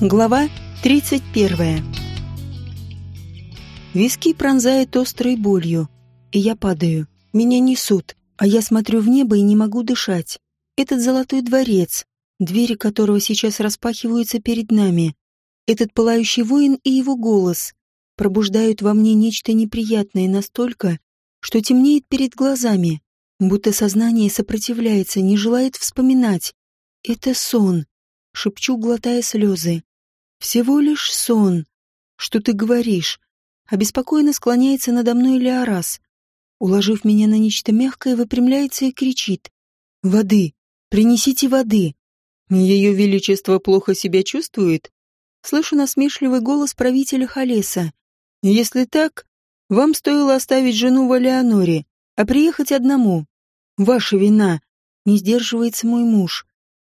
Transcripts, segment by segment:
Глава 31. Виски пронзает острой болью, и я падаю. Меня несут, а я смотрю в небо и не могу дышать. Этот золотой дворец, двери которого сейчас распахиваются перед нами. Этот пылающий воин и его голос пробуждают во мне нечто неприятное настолько, что темнеет перед глазами, будто сознание сопротивляется, не желает вспоминать. Это сон, шепчу, глотая слезы. Всего лишь сон. Что ты говоришь? Обеспокоенно склоняется надо мной Леорас. Уложив меня на нечто мягкое, выпрямляется и кричит. «Воды! Принесите воды!» Ее Величество плохо себя чувствует? Слышу насмешливый голос правителя Халеса. Если так, вам стоило оставить жену в Алеоноре, а приехать одному. Ваша вина. Не сдерживается мой муж.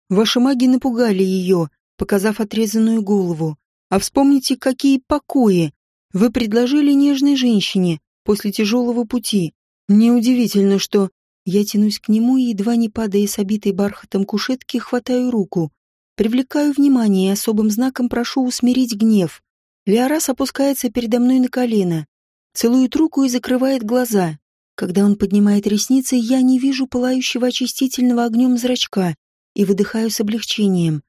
Ваши маги напугали ее, показав отрезанную голову. А вспомните, какие покои вы предложили нежной женщине после тяжелого пути. Неудивительно, что я тянусь к нему и, едва не падая с обитой бархатом кушетки, хватаю руку. Привлекаю внимание и особым знаком прошу усмирить гнев. Леорас опускается передо мной на колено, целует руку и закрывает глаза. Когда он поднимает ресницы, я не вижу пылающего очистительного огнем зрачка и выдыхаю с облегчением.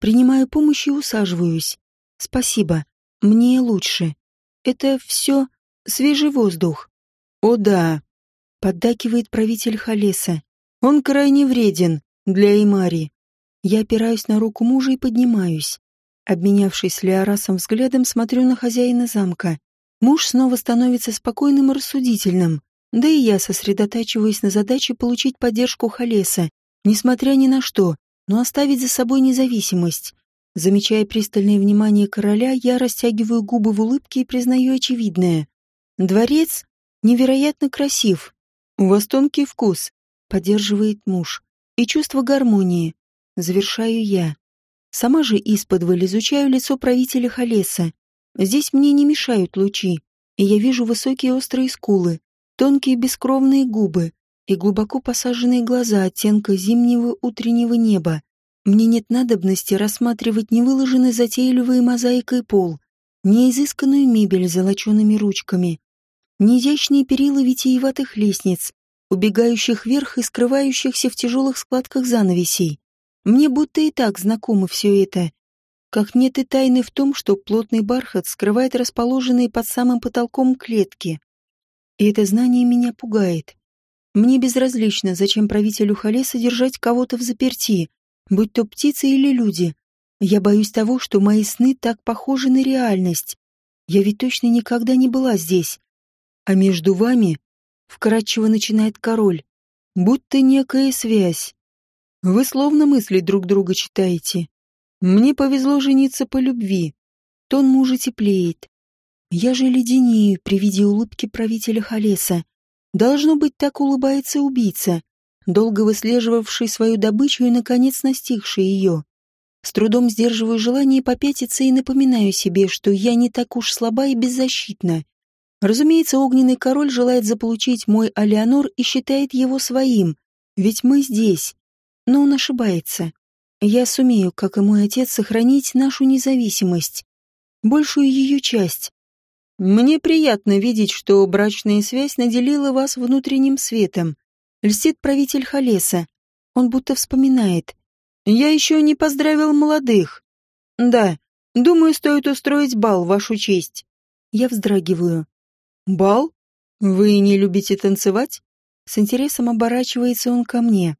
Принимаю помощь и усаживаюсь. Спасибо. Мне лучше. Это все свежий воздух. О да, поддакивает правитель Халеса. Он крайне вреден для Имари. Я опираюсь на руку мужа и поднимаюсь. Обменявшись с Леорасом взглядом, смотрю на хозяина замка. Муж снова становится спокойным и рассудительным. Да и я сосредотачиваюсь на задаче получить поддержку Халеса, несмотря ни на что, но оставить за собой независимость. Замечая пристальное внимание короля, я растягиваю губы в улыбке и признаю очевидное. Дворец невероятно красив. У вас тонкий вкус, поддерживает муж. И чувство гармонии. Завершаю я. Сама же исподволь изучаю лицо правителя Халеса. Здесь мне не мешают лучи, и я вижу высокие острые скулы, тонкие бескровные губы, и глубоко посаженные глаза оттенка зимнего утреннего неба. Мне нет надобности рассматривать не выложенный затейливой мозаикой пол, не изысканную мебель с золочеными ручками, не изящные перила витиеватых лестниц, убегающих вверх и скрывающихся в тяжелых складках занавесей. Мне будто и так знакомо все это. Как нет и тайны в том, что плотный бархат скрывает расположенные под самым потолком клетки. И это знание меня пугает. Мне безразлично, зачем правителю Хале содержать кого-то в заперти, будь то птицы или люди. Я боюсь того, что мои сны так похожи на реальность. Я ведь точно никогда не была здесь. А между вами, вкратчиво начинает король, будто некая связь. Вы словно мысли друг друга читаете. Мне повезло жениться по любви. Тон мужа теплеет. Я же леденею при виде улыбки правителя Халеса. Должно быть, так улыбается убийца, долго выслеживавший свою добычу и, наконец, настигший ее. С трудом сдерживаю желание попятиться и напоминаю себе, что я не так уж слаба и беззащитна. Разумеется, огненный король желает заполучить мой Алеонор и считает его своим, ведь мы здесь. Но он ошибается. Я сумею, как и мой отец, сохранить нашу независимость, большую ее часть, мне приятно видеть, что брачная связь наделила вас внутренним светом. Льстит правитель Халеса. Он будто вспоминает. Я еще не поздравил молодых. Да, думаю, стоит устроить бал, вашу честь. Я вздрагиваю. Бал? Вы не любите танцевать? С интересом оборачивается он ко мне.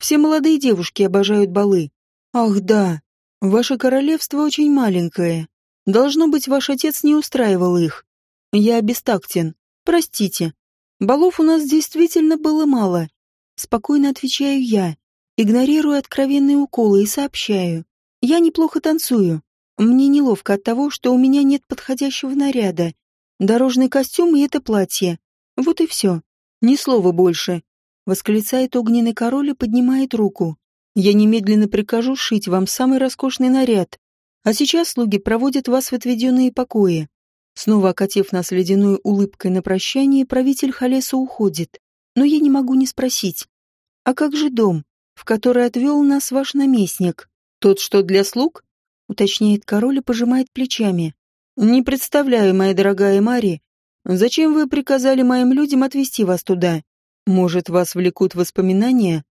Все молодые девушки обожают балы. Ах да, ваше королевство очень маленькое. Должно быть, ваш отец не устраивал их. Я бестактен. Простите. Балов у нас действительно было мало. Спокойно отвечаю я, игнорирую откровенные уколы и сообщаю. Я неплохо танцую. Мне неловко от того, что у меня нет подходящего наряда. Дорожный костюм и это платье. Вот и все. Ни слова больше. Восклицает огненный король и поднимает руку. Я немедленно прикажу сшить вам самый роскошный наряд. А сейчас слуги проводят вас в отведенные покои. Снова окатив нас ледяной улыбкой на прощание, правитель Халеса уходит. Но я не могу не спросить. А как же дом, в который отвел нас ваш наместник? Тот, что для слуг? уточняет король и пожимает плечами. Не представляю, моя дорогая Мари, зачем вы приказали моим людям отвезти вас туда? Может, вас влекут воспоминания?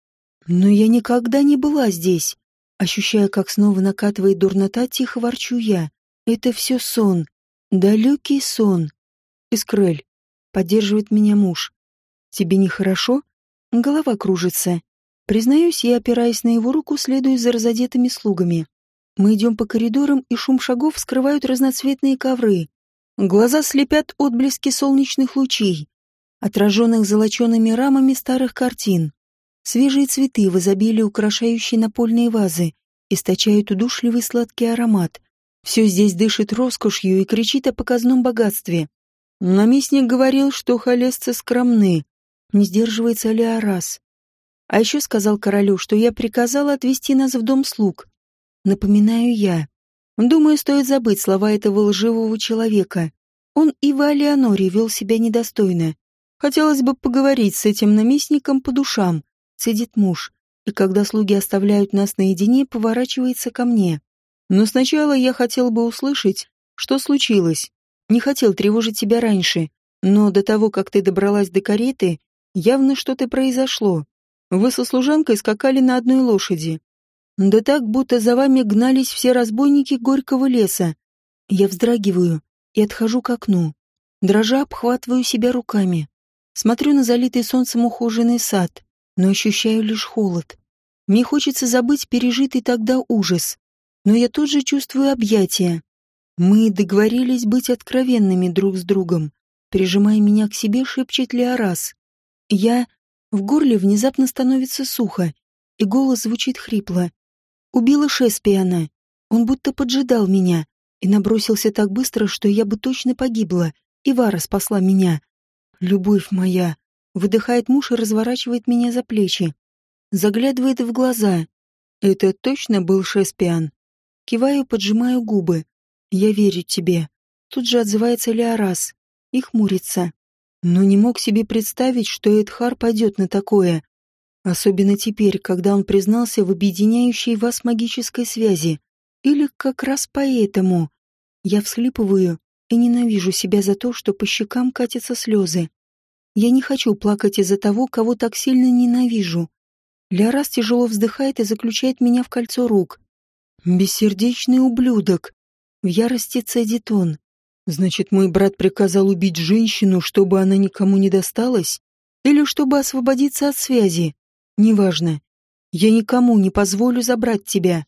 Но я никогда не была здесь. Ощущая, как снова накатывает дурнота, тихо ворчу я. Это все сон. Далекий сон. Искрель. Поддерживает меня муж. Тебе нехорошо? Голова кружится. Признаюсь, я, опираясь на его руку, следую за разодетыми слугами. Мы идем по коридорам, и шум шагов скрывают разноцветные ковры. Глаза слепят отблески солнечных лучей, отраженных золочеными рамами старых картин. Свежие цветы в изобилии, украшающие напольные вазы, источают удушливый сладкий аромат. Все здесь дышит роскошью и кричит о показном богатстве. Наместник говорил, что холесцы скромны. Не сдерживается Леорас. А еще сказал королю, что я приказала отвезти нас в дом слуг. Напоминаю я. Думаю, стоит забыть слова этого лживого человека. Он и в Алеоноре вел себя недостойно. Хотелось бы поговорить с этим наместником по душам, сидит муж, и когда слуги оставляют нас наедине, поворачивается ко мне. Но сначала я хотел бы услышать, что случилось. Не хотел тревожить тебя раньше, но до того, как ты добралась до кареты, явно что-то произошло. Вы со служанкой скакали на одной лошади. Да так, будто за вами гнались все разбойники горького леса. Я вздрагиваю и отхожу к окну. Дрожа обхватываю себя руками. Смотрю на залитый солнцем ухоженный сад, но ощущаю лишь холод. Мне хочется забыть пережитый тогда ужас, но я тут же чувствую объятия. Мы договорились быть откровенными друг с другом. Прижимая меня к себе, шепчет Леорас. Я в горле внезапно становится сухо, и голос звучит хрипло. Убила Шеспиана. Он будто поджидал меня и набросился так быстро, что я бы точно погибла, и Вара спасла меня. Любовь моя. Выдыхает муж и разворачивает меня за плечи. Заглядывает в глаза. Это точно был Шеспиан. Киваю, поджимаю губы. Я верю тебе. Тут же отзывается Леорас и хмурится но не мог себе представить, что Эдхар пойдет на такое. Особенно теперь, когда он признался в объединяющей вас магической связи. Или как раз поэтому. Я всхлипываю и ненавижу себя за то, что по щекам катятся слезы. Я не хочу плакать из-за того, кого так сильно ненавижу. Лярас тяжело вздыхает и заключает меня в кольцо рук. «Бессердечный ублюдок!» В ярости цедит он. Значит, мой брат приказал убить женщину, чтобы она никому не досталась? Или чтобы освободиться от связи? Неважно. Я никому не позволю забрать тебя.